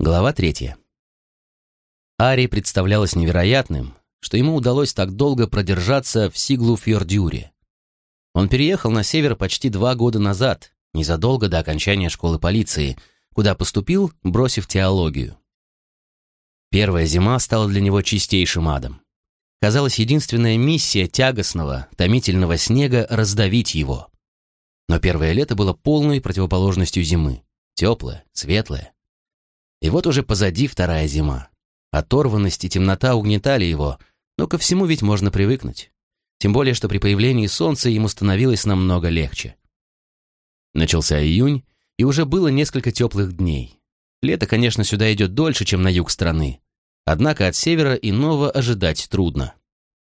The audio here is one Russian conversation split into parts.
Глава третья. Ари представлялось невероятным, что ему удалось так долго продержаться в Сиглу-Фьордюре. Он переехал на север почти два года назад, незадолго до окончания школы полиции, куда поступил, бросив теологию. Первая зима стала для него чистейшим адом. Казалось, единственная миссия тягостного, томительного снега — раздавить его. Но первое лето было полной противоположностью зимы. Теплое, светлое. И вот уже позади вторая зима. Оторванность и темнота угнетали его, но ко всему ведь можно привыкнуть. Тем более, что при появлении солнца ему становилось намного легче. Начался июнь, и уже было несколько теплых дней. Лето, конечно, сюда идет дольше, чем на юг страны. Однако от севера иного ожидать трудно.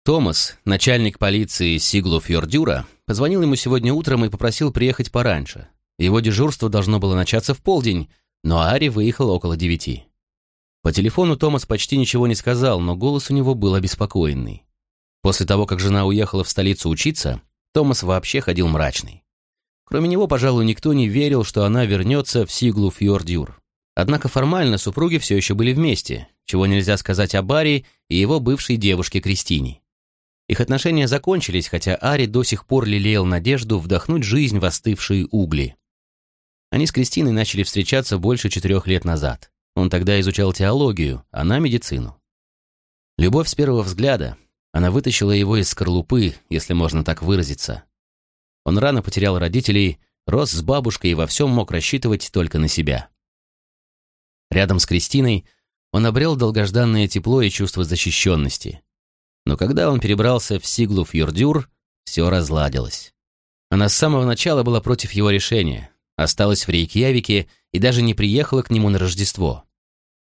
Томас, начальник полиции Сиглу Фьордюра, позвонил ему сегодня утром и попросил приехать пораньше. Его дежурство должно было начаться в полдень, но Ари выехал около девяти. По телефону Томас почти ничего не сказал, но голос у него был обеспокоенный. После того, как жена уехала в столицу учиться, Томас вообще ходил мрачный. Кроме него, пожалуй, никто не верил, что она вернется в Сиглу Фьордюр. Однако формально супруги все еще были вместе, чего нельзя сказать о Барри и его бывшей девушке Кристине. Их отношения закончились, хотя Ари до сих пор лелеял надежду вдохнуть жизнь в остывшие угли. Они с Кристиной начали встречаться больше четырех лет назад. Он тогда изучал теологию, она — медицину. Любовь с первого взгляда. Она вытащила его из скорлупы, если можно так выразиться. Он рано потерял родителей, рос с бабушкой и во всем мог рассчитывать только на себя. Рядом с Кристиной он обрел долгожданное тепло и чувство защищенности. Но когда он перебрался в Сиглу Фьордюр, все разладилось. Она с самого начала была против его решения, осталась в Рейкьявике и даже не приехала к нему на Рождество.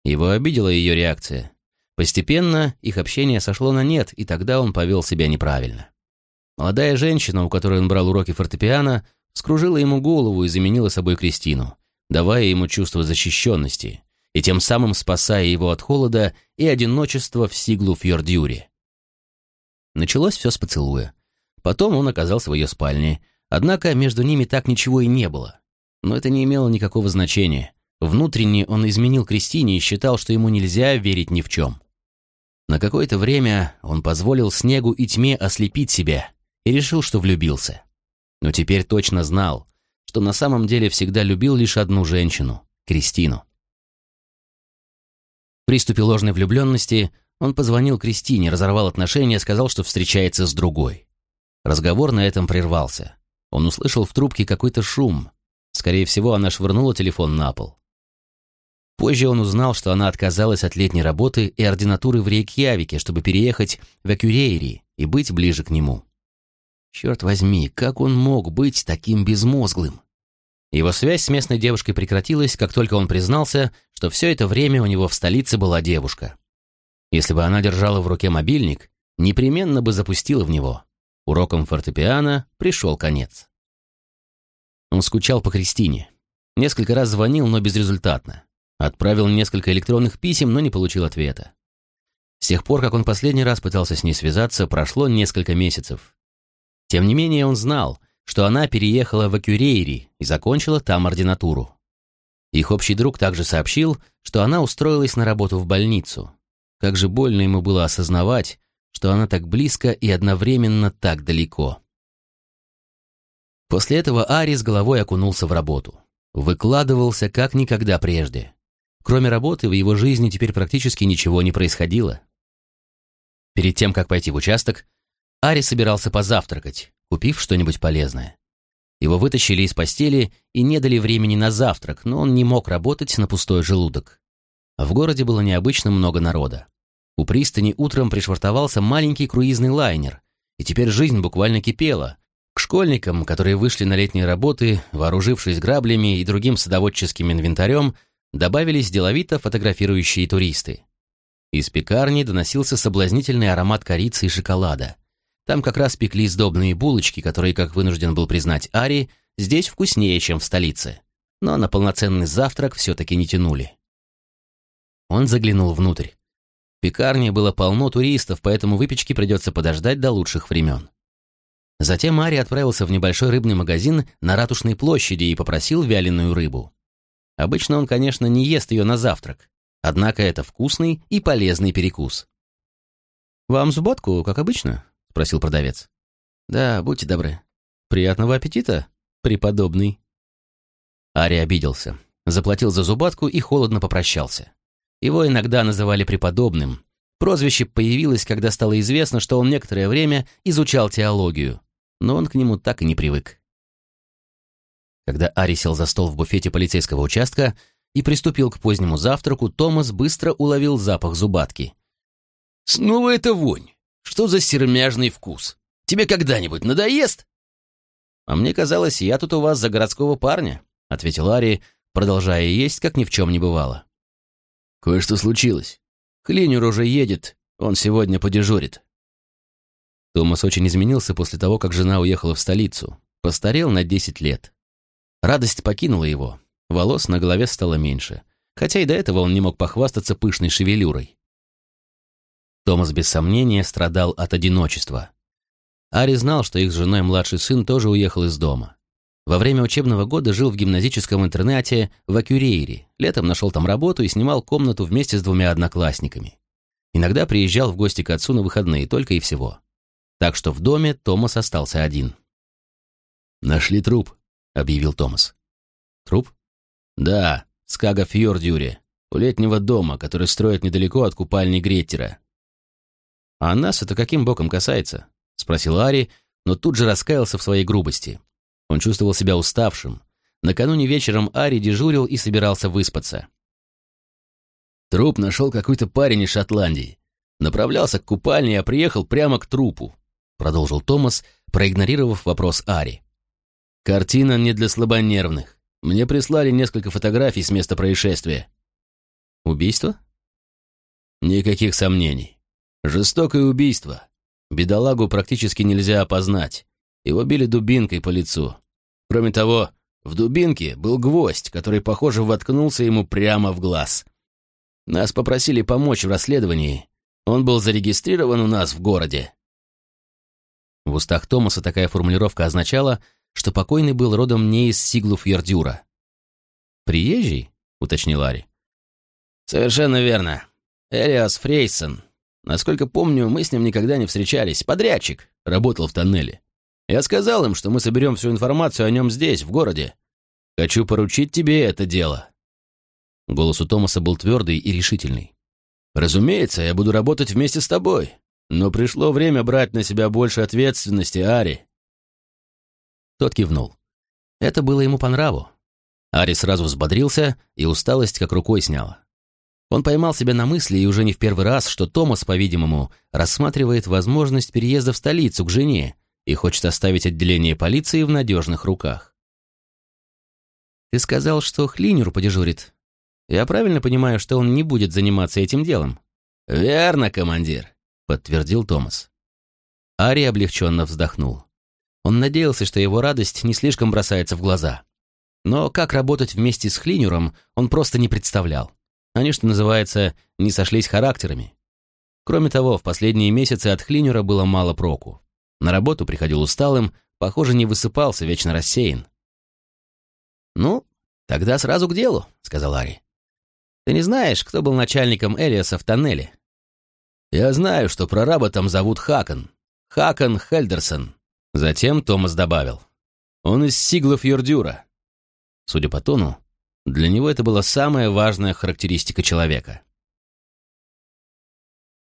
Его обидела ее реакция. Постепенно их общение сошло на нет, и тогда он повел себя неправильно. Молодая женщина, у которой он брал уроки фортепиано, скружила ему голову и заменила собой Кристину, давая ему чувство защищенности и тем самым спасая его от холода и одиночества в Сиглу Фьордюре. Началось все с поцелуя. Потом он оказался в ее спальне, однако между ними так ничего и не было. Но это не имело никакого значения. Внутренне он изменил Кристине и считал, что ему нельзя верить ни в чем. На какое-то время он позволил снегу и тьме ослепить себя и решил, что влюбился. Но теперь точно знал, что на самом деле всегда любил лишь одну женщину — Кристину. В приступе ложной влюбленности он позвонил Кристине, разорвал отношения, сказал, что встречается с другой. Разговор на этом прервался. Он услышал в трубке какой-то шум, Скорее всего, она швырнула телефон на пол. Позже он узнал, что она отказалась от летней работы и ординатуры в Рейкьявике, чтобы переехать в Акюрейри и быть ближе к нему. Черт возьми, как он мог быть таким безмозглым? Его связь с местной девушкой прекратилась, как только он признался, что все это время у него в столице была девушка. Если бы она держала в руке мобильник, непременно бы запустила в него. Уроком фортепиано пришел конец. Он скучал по Кристине. Несколько раз звонил, но безрезультатно. Отправил несколько электронных писем, но не получил ответа. С тех пор, как он последний раз пытался с ней связаться, прошло несколько месяцев. Тем не менее, он знал, что она переехала в Акюрейри и закончила там ординатуру. Их общий друг также сообщил, что она устроилась на работу в больницу. Как же больно ему было осознавать, что она так близко и одновременно так далеко. После этого Ари с головой окунулся в работу. Выкладывался как никогда прежде. Кроме работы, в его жизни теперь практически ничего не происходило. Перед тем, как пойти в участок, Ари собирался позавтракать, купив что-нибудь полезное. Его вытащили из постели и не дали времени на завтрак, но он не мог работать на пустой желудок. В городе было необычно много народа. У пристани утром пришвартовался маленький круизный лайнер, и теперь жизнь буквально кипела, школьникам, которые вышли на летние работы, вооружившись граблями и другим садоводческим инвентарем, добавились деловито фотографирующие туристы. Из пекарни доносился соблазнительный аромат корицы и шоколада. Там как раз пекли сдобные булочки, которые, как вынужден был признать Ари, здесь вкуснее, чем в столице. Но на полноценный завтрак все-таки не тянули. Он заглянул внутрь. В пекарне было полно туристов, поэтому выпечки придется подождать до лучших времен. Затем Мари отправился в небольшой рыбный магазин на Ратушной площади и попросил вяленую рыбу. Обычно он, конечно, не ест ее на завтрак, Однако это вкусный и полезный перекус. «Вам зубатку, как обычно?» — спросил продавец. «Да, будьте добры». «Приятного аппетита, преподобный». Ари обиделся, заплатил за зубатку и холодно попрощался. Его иногда называли преподобным. Прозвище появилось, когда стало известно, что он некоторое время изучал теологию, но он к нему так и не привык. Когда Ари сел за стол в буфете полицейского участка и приступил к позднему завтраку, Томас быстро уловил запах зубатки. «Снова эта вонь! Что за сермяжный вкус? Тебе когда-нибудь надоест?» «А мне казалось, я тут у вас за городского парня», — ответил Ари, продолжая есть, как ни в чем не бывало. «Кое-что случилось. Клинер уже едет, он сегодня подежурит». Томас очень изменился после того, как жена уехала в столицу. Постарел на десять лет. Радость покинула его, волос на голове стало меньше, хотя и до этого он не мог похвастаться пышной шевелюрой. Томас без сомнения страдал от одиночества. Ари знал, что их с женой младший сын тоже уехал из дома. Во время учебного года жил в гимназическом интернате в Акюрейре, летом нашел там работу и снимал комнату вместе с двумя одноклассниками. Иногда приезжал в гости к отцу на выходные, только и всего. Так что в доме Томас остался один. «Нашли труп», — объявил Томас. «Труп?» «Да, Скага Фьордюре, у летнего дома, который строят недалеко от купальни Греттера. «А нас это каким боком касается?» — спросил Ари, но тут же раскаялся в своей грубости. Он чувствовал себя уставшим. Накануне вечером Ари дежурил и собирался выспаться. Труп нашел какой-то парень из Шотландии. Направлялся к купальне, а приехал прямо к трупу, продолжил Томас, проигнорировав вопрос Ари. Картина не для слабонервных. Мне прислали несколько фотографий с места происшествия. Убийство? Никаких сомнений. Жестокое убийство. Бедолагу практически нельзя опознать. Его били дубинкой по лицу. Кроме того, в дубинке был гвоздь, который, похоже, воткнулся ему прямо в глаз. Нас попросили помочь в расследовании. Он был зарегистрирован у нас в городе. В устах Томаса такая формулировка означала, что покойный был родом не из Сиглуф Ярдюра. «Приезжий?» — уточнил Ари. «Совершенно верно. Элиас Фрейсон, Насколько помню, мы с ним никогда не встречались. Подрядчик. Работал в тоннеле. Я сказал им, что мы соберем всю информацию о нем здесь, в городе. Хочу поручить тебе это дело». Голос у Томаса был твердый и решительный. «Разумеется, я буду работать вместе с тобой. Но пришло время брать на себя больше ответственности, Ари». Тот кивнул. Это было ему по нраву. Ари сразу взбодрился, и усталость как рукой сняла. Он поймал себя на мысли, и уже не в первый раз, что Томас, по-видимому, рассматривает возможность переезда в столицу к жене и хочет оставить отделение полиции в надежных руках. «Ты сказал, что Хлинер подежурит. Я правильно понимаю, что он не будет заниматься этим делом?» «Верно, командир», — подтвердил Томас. Ари облегченно вздохнул. Он надеялся, что его радость не слишком бросается в глаза. Но как работать вместе с Хлинером, он просто не представлял. Они, что называется, не сошлись характерами. Кроме того, в последние месяцы от Хлинера было мало проку. На работу приходил усталым, похоже, не высыпался, вечно рассеян. «Ну, тогда сразу к делу», — сказал Ари. «Ты не знаешь, кто был начальником Элиаса в тоннеле?» «Я знаю, что прораба там зовут Хакон. Хакон Хельдерсон». Затем Томас добавил. «Он из Сиглов Юрдюра». Судя по тону, для него это была самая важная характеристика человека.